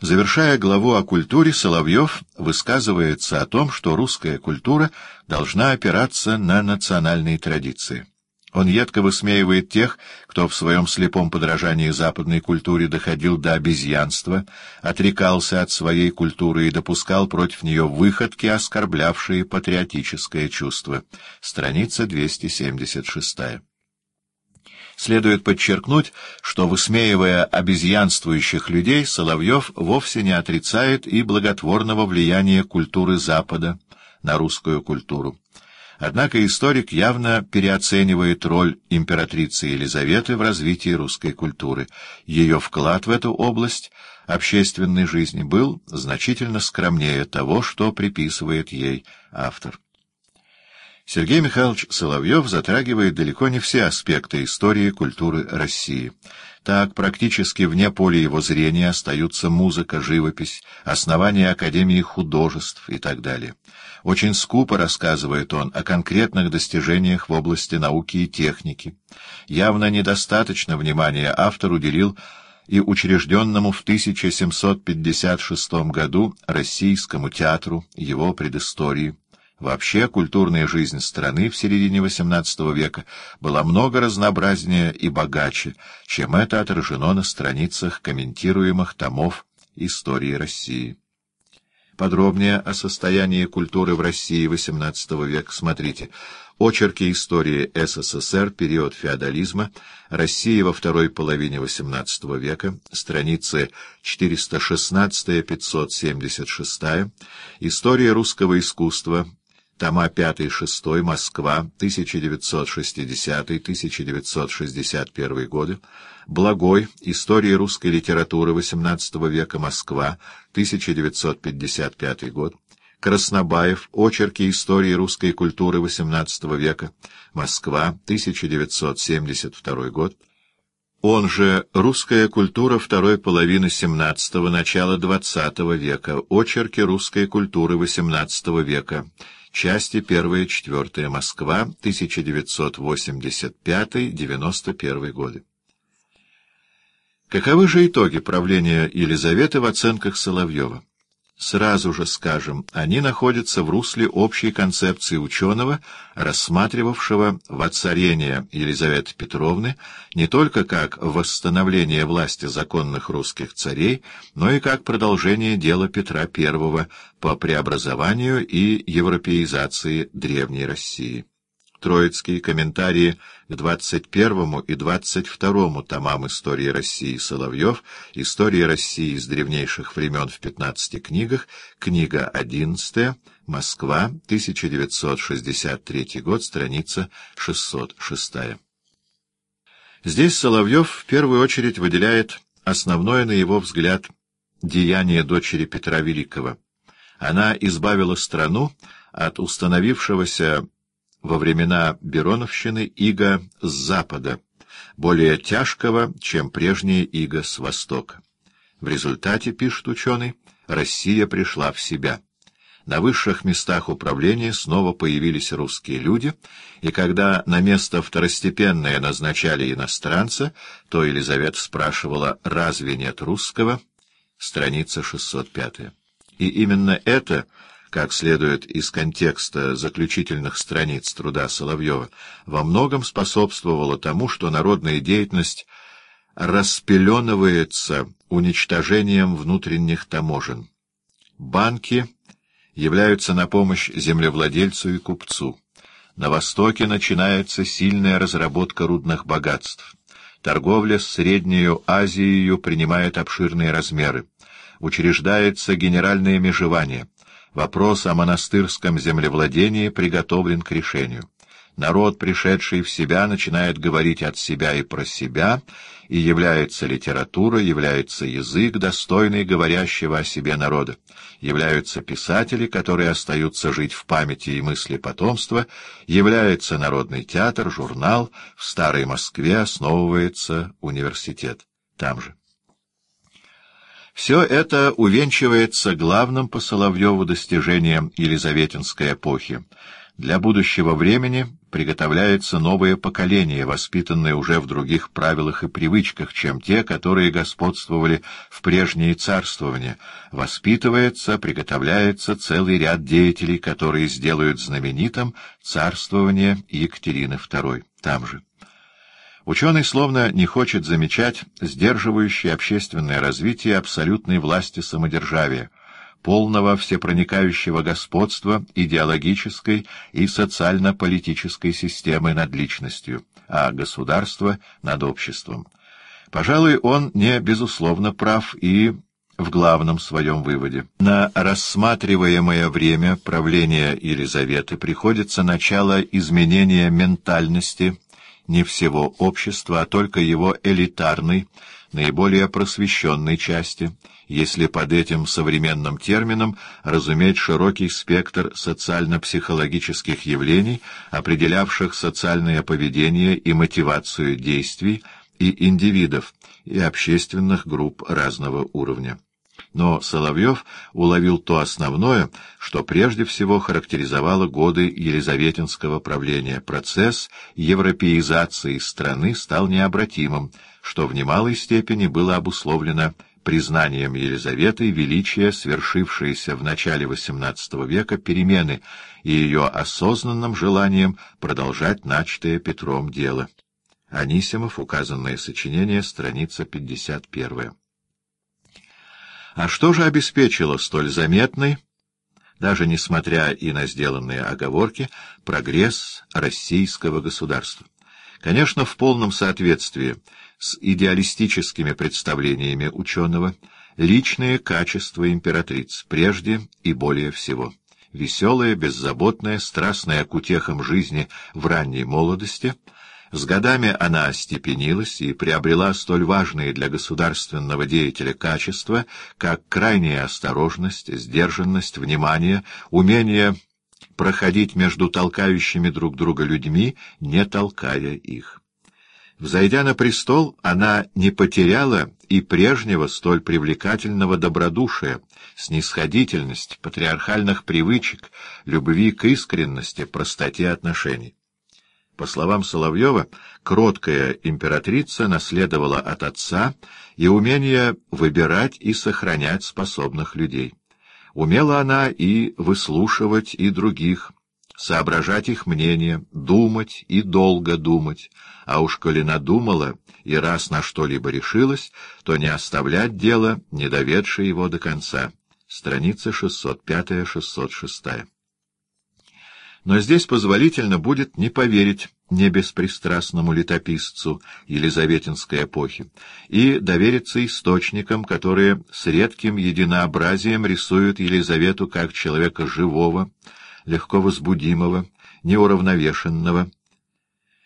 Завершая главу о культуре, Соловьев высказывается о том, что русская культура должна опираться на национальные традиции. Он едко высмеивает тех, кто в своем слепом подражании западной культуре доходил до обезьянства, отрекался от своей культуры и допускал против нее выходки, оскорблявшие патриотическое чувство. Страница 276. Следует подчеркнуть, что, высмеивая обезьянствующих людей, Соловьев вовсе не отрицает и благотворного влияния культуры Запада на русскую культуру. Однако историк явно переоценивает роль императрицы Елизаветы в развитии русской культуры. Ее вклад в эту область общественной жизни был значительно скромнее того, что приписывает ей автор. Сергей Михайлович Соловьев затрагивает далеко не все аспекты истории культуры России. Так, практически вне поля его зрения остаются музыка, живопись, основания Академии художеств и так далее. Очень скупо рассказывает он о конкретных достижениях в области науки и техники. Явно недостаточно внимания автор уделил и учрежденному в 1756 году Российскому театру его предыстории. Вообще, культурная жизнь страны в середине XVIII века была много разнообразнее и богаче, чем это отражено на страницах комментируемых томов истории России. Подробнее о состоянии культуры в России XVIII века смотрите. Очерки истории СССР, период феодализма, Россия во второй половине XVIII века, страницы 416-576, История русского искусства, Тома 5-6, Москва, 1960-1961 годы. Благой. История русской литературы XVIII века. Москва, 1955 год. Краснобаев. Очерки истории русской культуры XVIII века. Москва, 1972 год. Он же «Русская культура второй половины XVII – начала XX века», «Очерки русской культуры XVIII века», Части 1-4. Москва, 1985-91 годы. Каковы же итоги правления Елизаветы в оценках Соловьева? Сразу же скажем, они находятся в русле общей концепции ученого, рассматривавшего воцарение Елизаветы Петровны не только как восстановление власти законных русских царей, но и как продолжение дела Петра I по преобразованию и европеизации Древней России. Троицкие комментарии к 21 и 22 томам истории России Соловьев, История России с древнейших времен в 15 книгах, книга 11, Москва, 1963 год, страница 606. Здесь Соловьев в первую очередь выделяет основное, на его взгляд, деяние дочери Петра Великого. Она избавила страну от установившегося во времена Бероновщины иго с запада, более тяжкого, чем прежние иго с востока. В результате, пишет ученый, Россия пришла в себя. На высших местах управления снова появились русские люди, и когда на место второстепенное назначали иностранца, то Елизавета спрашивала «Разве нет русского?» Страница 605. И именно это как следует из контекста заключительных страниц труда Соловьева, во многом способствовало тому, что народная деятельность распеленывается уничтожением внутренних таможен. Банки являются на помощь землевладельцу и купцу. На Востоке начинается сильная разработка рудных богатств. Торговля с Средней Азией принимает обширные размеры. Учреждается генеральное межевание — Вопрос о монастырском землевладении приготовлен к решению. Народ, пришедший в себя, начинает говорить от себя и про себя, и является литература, является язык, достойный говорящего о себе народа. Являются писатели, которые остаются жить в памяти и мысли потомства, является народный театр, журнал, в Старой Москве основывается университет. Там же. Все это увенчивается главным по Соловьеву достижением Елизаветинской эпохи Для будущего времени приготовляется новое поколение, воспитанное уже в других правилах и привычках, чем те, которые господствовали в прежние царствования. Воспитывается, приготовляется целый ряд деятелей, которые сделают знаменитым царствование Екатерины II. Там же. Ученый словно не хочет замечать сдерживающее общественное развитие абсолютной власти самодержавия, полного всепроникающего господства идеологической и социально-политической системы над личностью, а государства над обществом. Пожалуй, он не безусловно прав и в главном своем выводе. На рассматриваемое время правления Елизаветы приходится начало изменения ментальности не всего общества, а только его элитарной, наиболее просвещенной части, если под этим современным термином разуметь широкий спектр социально-психологических явлений, определявших социальное поведение и мотивацию действий и индивидов, и общественных групп разного уровня. Но Соловьев уловил то основное, что прежде всего характеризовало годы Елизаветинского правления. Процесс европеизации страны стал необратимым, что в немалой степени было обусловлено признанием Елизаветы величия, свершившейся в начале XVIII века перемены, и ее осознанным желанием продолжать начатое Петром дело. Анисимов, указанное сочинение, страница 51. А что же обеспечило столь заметный, даже несмотря и на сделанные оговорки, прогресс российского государства? Конечно, в полном соответствии с идеалистическими представлениями ученого, личные качества императриц, прежде и более всего. Веселая, беззаботная, страстная к утехам жизни в ранней молодости — с годами она остепенилась и приобрела столь важные для государственного деятеля качества, как крайняя осторожность, сдержанность, внимание, умение проходить между толкающими друг друга людьми, не толкая их. Взойдя на престол, она не потеряла и прежнего столь привлекательного добродушия, снисходительности, патриархальных привычек, любви к искренности, простоте отношений. По словам Соловьева, кроткая императрица наследовала от отца и умение выбирать и сохранять способных людей. Умела она и выслушивать и других, соображать их мнение, думать и долго думать, а уж коли надумала и раз на что-либо решилась, то не оставлять дело, не доведшее его до конца. Страница 605-606. Но здесь позволительно будет не поверить небеспристрастному летописцу Елизаветинской эпохи и довериться источникам, которые с редким единообразием рисуют Елизавету как человека живого, легко возбудимого, неуравновешенного,